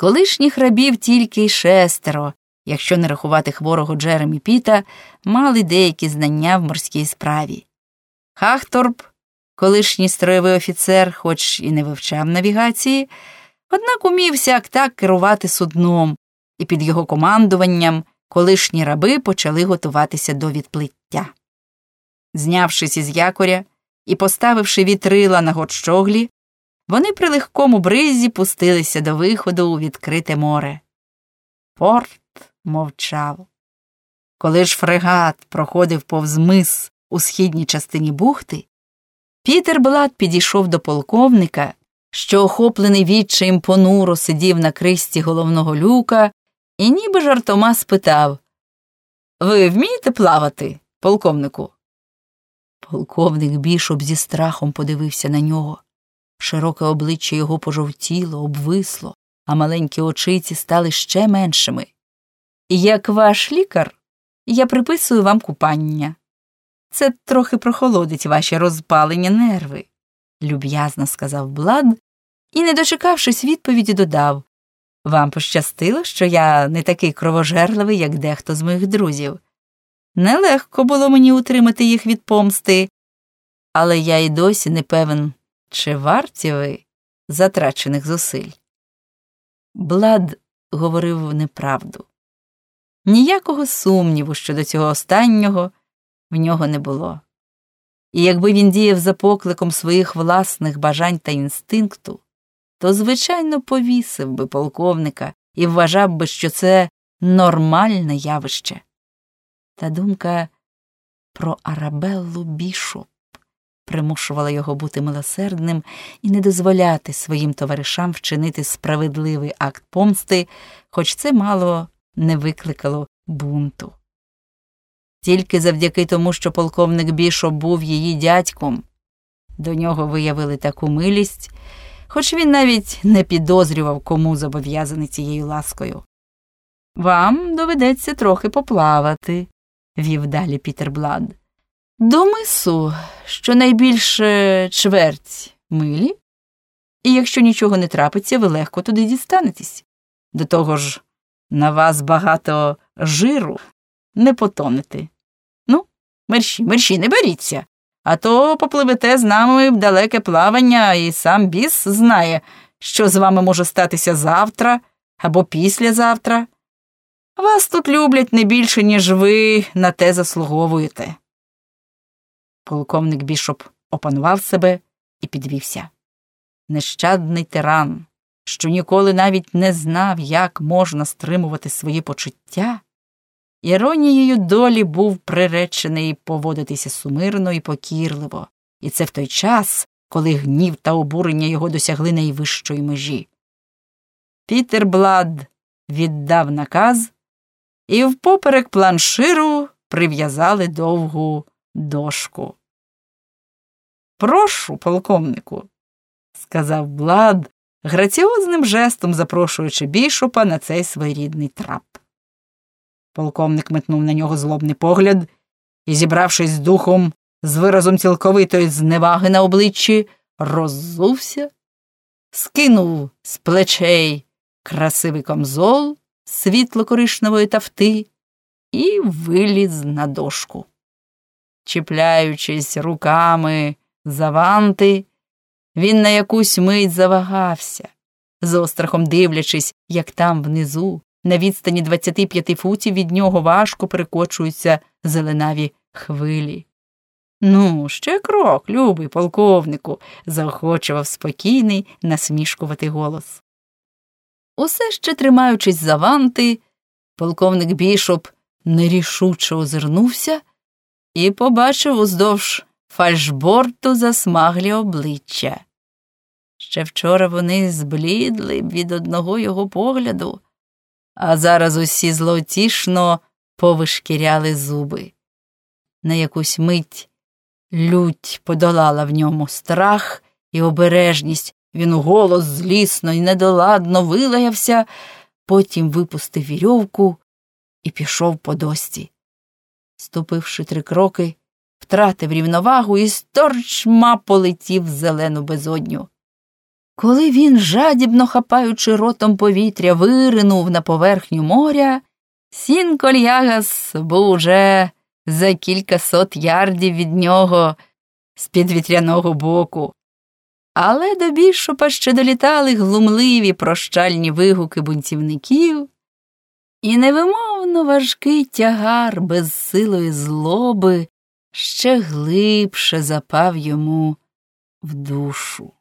колишніх рабів тільки й шестеро, якщо не рахувати хворого Джеремі Піта, мали деякі знання в морській справі. Хахторп, колишній строєвий офіцер, хоч і не вивчав навігації, однак умів сяк так керувати судном, і під його командуванням колишні раби почали готуватися до відплиття. Знявшись із якоря і поставивши вітрила на гочоглі, вони при легкому бризі пустилися до виходу у відкрите море. Порт мовчав. Коли ж фрегат проходив повз мис у східній частині бухти, Пітер Блад підійшов до полковника, що, охоплений відчаєм понуро сидів на кристі головного люка, і ніби жартома спитав Ви вмієте плавати, полковнику? Полковник бішоп зі страхом подивився на нього. Широке обличчя його пожовтіло, обвисло, а маленькі очиці стали ще меншими. Як ваш лікар, я приписую вам купання. Це трохи прохолодить ваші розпалені нерви, люб'язно сказав Блад і, не дочекавшись відповіді, додав Вам пощастило, що я не такий кровожерливий, як дехто з моїх друзів. Нелегко було мені утримати їх від помсти, але я й досі не певен, чи варті ви затрачених зусиль. Блад говорив неправду. Ніякого сумніву щодо цього останнього в нього не було. І якби він діяв за покликом своїх власних бажань та інстинкту, то, звичайно, повісив би полковника і вважав би, що це нормальне явище. Та думка про Арабеллу Бішоп примушувала його бути милосердним і не дозволяти своїм товаришам вчинити справедливий акт помсти, хоч це мало не викликало бунту. Тільки завдяки тому, що полковник Бішоп був її дядьком, до нього виявили таку милість, хоч він навіть не підозрював, кому зобов'язаний цією ласкою. Вам доведеться трохи поплавати, вів далі Пітер Блад. До мису щонайбільше чверть милі, і якщо нічого не трапиться, ви легко туди дістанетесь. До того ж, на вас багато жиру не потонете. Ну, мерщі, мерщі, не беріться, а то попливете з нами в далеке плавання, і сам біс знає, що з вами може статися завтра або післязавтра. Вас тут люблять не більше, ніж ви на те заслуговуєте. Полковник бішоп опанував себе і підвівся. Нещадний тиран, що ніколи навіть не знав, як можна стримувати свої почуття, іронією долі був приречений поводитися сумирно і покірливо, і це в той час, коли гнів та обурення його досягли найвищої межі. Пітер Блад віддав наказ, і впоперек планширу прив'язали довгу дошку. Прошу, полковнику, сказав Блад, граціозним жестом запрошуючи бішопа на цей своєрідний трап. Полковник метнув на нього злобний погляд і, зібравшись з духом, з виразом цілковитої зневаги на обличчі, роззувся, скинув з плечей красивий камзол світло коришневої тафти і виліз на дошку. Чіпляючись руками за ванти, він на якусь мить завагався, з острахом дивлячись, як там внизу, на відстані 25 футів від нього важко перекочуються зеленаві хвилі. Ну, ще крок, любий полковнику, заохочував спокійний, насмішкуватий голос. Усе ще тримаючись за ванти, полковник бішоп нерішуче озирнувся і побачив уздовж фальшборту засмаглі обличчя. Ще вчора вони зблідли від одного його погляду, а зараз усі злотішно повишкіряли зуби. На якусь мить лють подолала в ньому страх і обережність, він голос злісно і недоладно вилаявся, потім випустив вірьовку і пішов по дості. Ступивши три кроки, втратив рівновагу і сторчма полетів в зелену безодню. Коли він, жадібно хапаючи ротом повітря, виринув на поверхню моря, сін кольягас був уже за кілька сот ярдів від нього з під вітряного боку. Але до бішопа ще долітали глумливі прощальні вигуки бунтівників, і невимовно важкий тягар безсилої злоби ще глибше запав йому в душу.